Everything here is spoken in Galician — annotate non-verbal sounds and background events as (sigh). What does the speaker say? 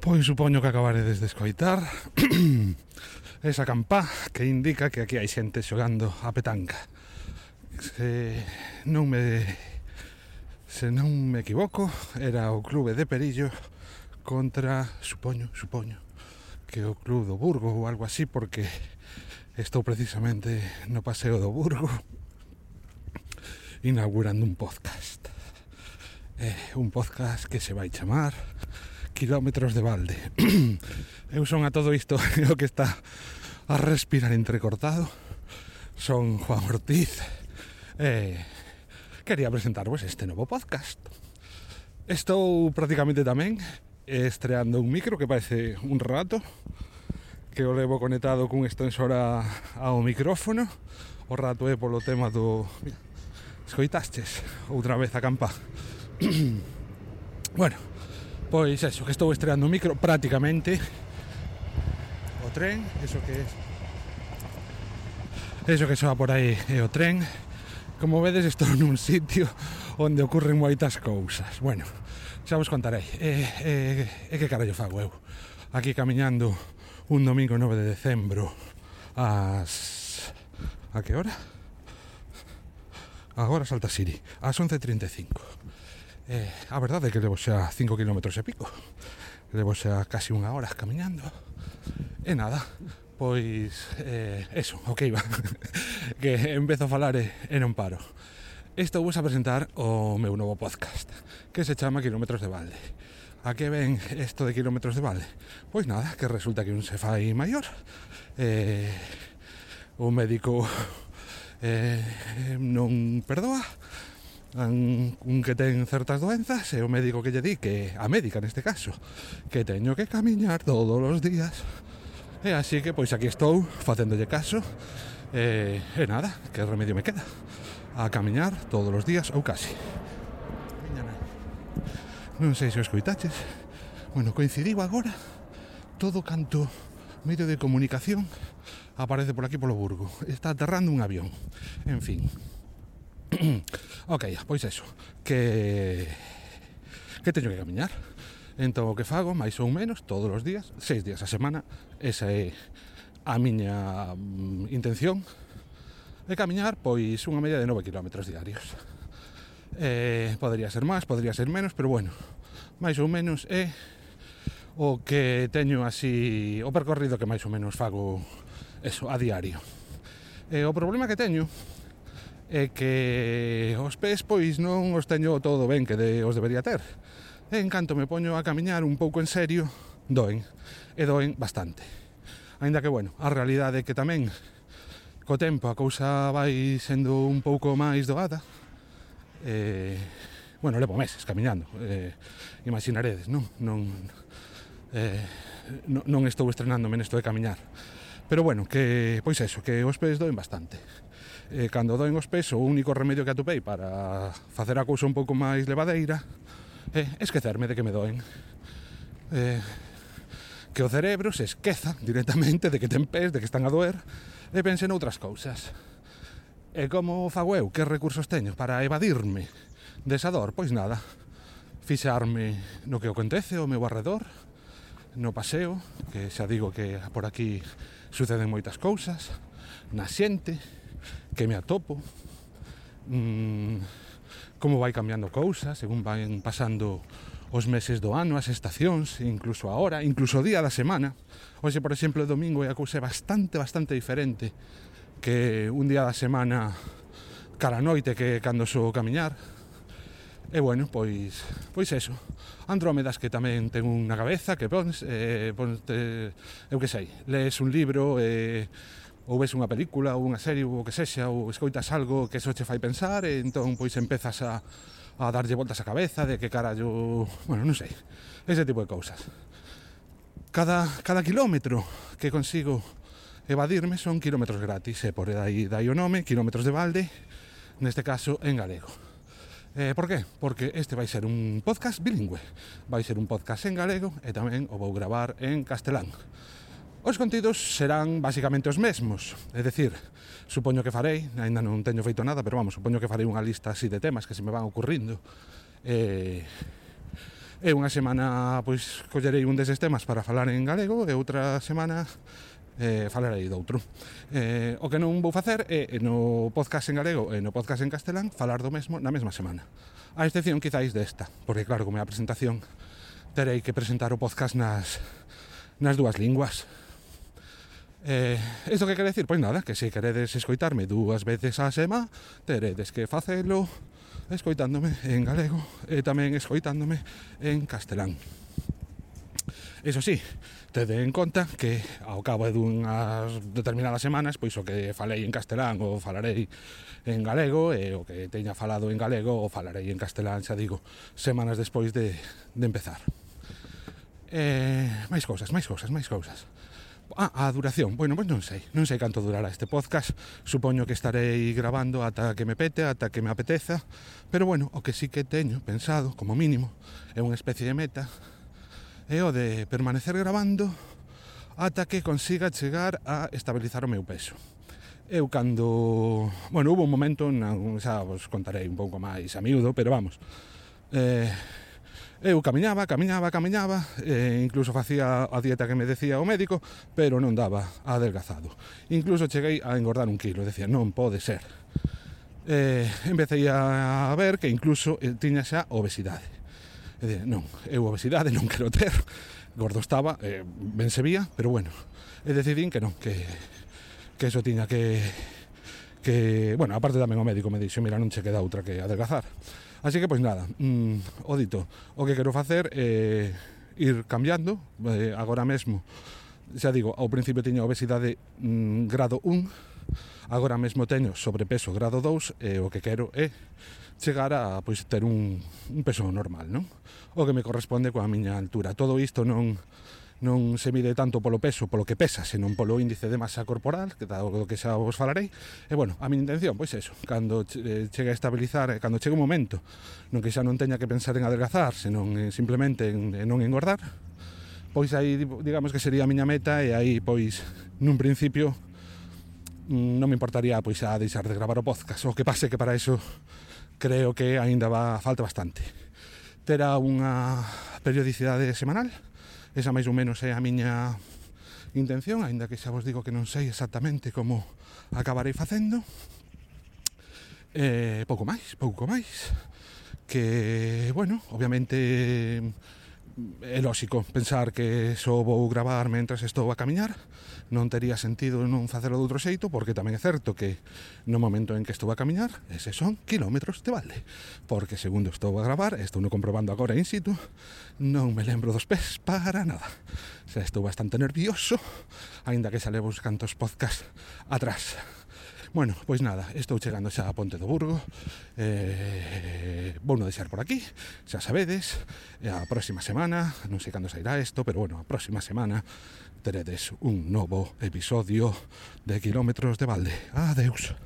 Pois supoño que acabaredes de escoitar (clears throat) esa campá que indica que aquí hai xente xogando a petanca. Se non me se non me equivoco, era o clube de Perillo contra, supoño, supoño, que o club do Burgo ou algo así porque Estou precisamente no Paseo do Burgo inaugurando un podcast. Eh, un podcast que se vai chamar Kilómetros de balde. (clears throat) Eu son a todo isto (laughs) o que está a respirar entrecortado. Son Juan Ortiz. Eh, quería presentarvos este novo podcast. Estou prácticamente tamén estreando un micro que parece un rato que o levo conectado cun extensor a, ao micrófono. O rato é polo tema do escoitastes outra vez a campa (clears throat) bueno pois eso, que estou estreando o micro prácticamente. O tren, eso que es eso que soa por aí é o tren. Como vedes estou (laughs) nun sitio onde ocurren moitas cousas. Bueno, xa vos contarei. E, eh, e, eh, e eh, que carallo fago eu? Aquí camiñando un domingo 9 de decembro ás a que hora? Agora Salta Siri, ás 11.35 eh, A verdade é que levo xa 5 km e pico. Levo xa casi unha hora camiñando. E nada, pois eh, eso, o que iba Que empezo a falar e, e non paro. Estou vos a presentar o meu novo podcast Que se chama Kilómetros de Balde a que ven isto de kilómetros de vale? Pois nada, que resulta que un se fai maior eh, o médico eh, non perdoa un, un que ten certas doenzas e o médico que lle di que a médica neste caso que teño que camiñar todos os días. E así que pois aquí estou facéndolle caso e, e nada, que remedio me queda? A camiñar todos os días ou casi. Non sei se o escoitaches Bueno, coincidiu agora todo canto medio de comunicación aparece por aquí polo Burgo. Está aterrando un avión. En fin. (clears throat) ok, pois eso. Que que teño que camiñar. Entón o que fago, máis ou menos, todos os días, seis días a semana, esa é a miña mm, intención, é camiñar pois unha media de 9 km diarios eh, podría ser máis, podría ser menos, pero bueno, máis ou menos é o que teño así o percorrido que máis ou menos fago eso a diario. E o problema que teño é que os pés pois non os teño todo ben que de, os debería ter. E en canto me poño a camiñar un pouco en serio, doen, e doen bastante. Ainda que, bueno, a realidade é que tamén co tempo a cousa vai sendo un pouco máis doada, eh, bueno, levo meses camiñando eh, imaginaredes, non? non eh, non, non estou estrenándome nesto de camiñar. Pero bueno, que, pois eso, que os pés doen bastante. Eh, cando doen os pés o único remedio que atopei para facer a cousa un pouco máis levadeira é eh, esquecerme de que me doen. Eh, que o cerebro se esqueza directamente de que ten pés, de que están a doer e pense noutras cousas. E como fago eu? Que recursos teño para evadirme desa dor? Pois nada, fixarme no que acontece ao meu arredor, no paseo, que xa digo que por aquí suceden moitas cousas, na xente, que me atopo, mmm, como vai cambiando cousas, según van pasando os meses do ano, as estacións, incluso a hora, incluso o día da semana. Hoxe, por exemplo, o domingo é a cousa bastante, bastante diferente que un día da semana cara a noite que cando sou camiñar E bueno, pois pois eso. Andrómedas que tamén ten unha cabeza que pons, eh, pons te, eu que sei, lees un libro eh, ou ves unha película ou unha serie ou o que sexa ou escoitas algo que eso che fai pensar e entón pois empezas a, a darlle voltas á cabeza de que carallo, bueno, non sei, ese tipo de cousas. Cada, cada kilómetro que consigo evadirme son kilómetros gratis, e por aí dai o nome, kilómetros de balde, neste caso en galego. Eh, por qué? Porque este vai ser un podcast bilingüe. Vai ser un podcast en galego e tamén o vou gravar en castelán. Os contidos serán basicamente os mesmos, é dicir, supoño que farei, aínda non teño feito nada, pero vamos, supoño que farei unha lista así de temas que se me van ocurrindo. Eh, e unha semana pois collerei un deses temas para falar en galego e outra semana eh, falarei doutro. Eh, o que non vou facer é eh, no podcast en galego e eh, no podcast en castelán falar do mesmo na mesma semana. A excepción quizáis desta, porque claro, como é a presentación, terei que presentar o podcast nas, nas dúas linguas. Eh, isto que quere decir? Pois nada, que se queredes escoitarme dúas veces a sema, teredes que facelo escoitándome en galego e tamén escoitándome en castelán. Eso sí, tede en conta que ao cabo de unhas determinadas semanas, pois o que falei en castelán o falarei en galego e o que teña falado en galego o falarei en castelán, xa digo, semanas despois de, de empezar. Eh, máis cousas, máis cousas, máis cousas. Ah, a duración, bueno, pois non sei Non sei canto durará este podcast Supoño que estarei grabando ata que me pete Ata que me apeteza Pero bueno, o que sí que teño pensado, como mínimo É unha especie de meta é o de permanecer grabando ata que consiga chegar a estabilizar o meu peso. Eu cando... Bueno, hubo un momento, na, xa vos contarei un pouco máis a miúdo, pero vamos. Eh, eu camiñaba, camiñaba, camiñaba, eh, incluso facía a dieta que me decía o médico, pero non daba adelgazado. Incluso cheguei a engordar un kilo, decía, non pode ser. Eh, empecé a ver que incluso eh, tiña xa obesidade. E de, non, eu obesidade non quero ter, gordo estaba, eh, ben se vía, pero bueno, e decidín que non, que, que eso tiña que, que, bueno, aparte tamén o médico me dixo, mira, non che queda outra que adelgazar. Así que, pois nada, mm, o dito, o que quero facer é eh, ir cambiando, eh, agora mesmo, xa digo, ao principio tiña obesidade mm, grado 1, Agora mesmo teño sobrepeso grado 2 e o que quero é chegar a pois, ter un, un peso normal, non? O que me corresponde coa miña altura. Todo isto non non se mide tanto polo peso, polo que pesa, senón polo índice de masa corporal, que dado o que xa vos falarei. E bueno, a miña intención, pois eso, cando eh, chegue a estabilizar, eh, cando chegue un momento non que xa non teña que pensar en adelgazar, senón simplemente en, en non engordar, pois aí digamos que sería a miña meta e aí pois nun principio non me importaría pois a deixar de gravar o podcast, o que pase que para eso creo que aínda va falta bastante. Terá unha periodicidade semanal, esa máis ou menos é a miña intención, aínda que xa vos digo que non sei exactamente como acabarei facendo. Eh, pouco máis, pouco máis que, bueno, obviamente é lógico pensar que só vou gravar mentras estou a camiñar. Non tería sentido non facelo de outro xeito porque tamén é certo que no momento en que estou a camiñar ese son kilómetros de balde porque segundo estou a gravar estou no comprobando agora in situ non me lembro dos pés para nada. Xa estou bastante nervioso aínda que xa levo uns cantos podcast atrás. Bueno, pois nada, estou chegando xa a Ponte do Burgo eh, Vou non deixar por aquí, xa sabedes A próxima semana, non sei cando sairá isto Pero bueno, a próxima semana teredes un novo episodio de Kilómetros de Balde. Adeus.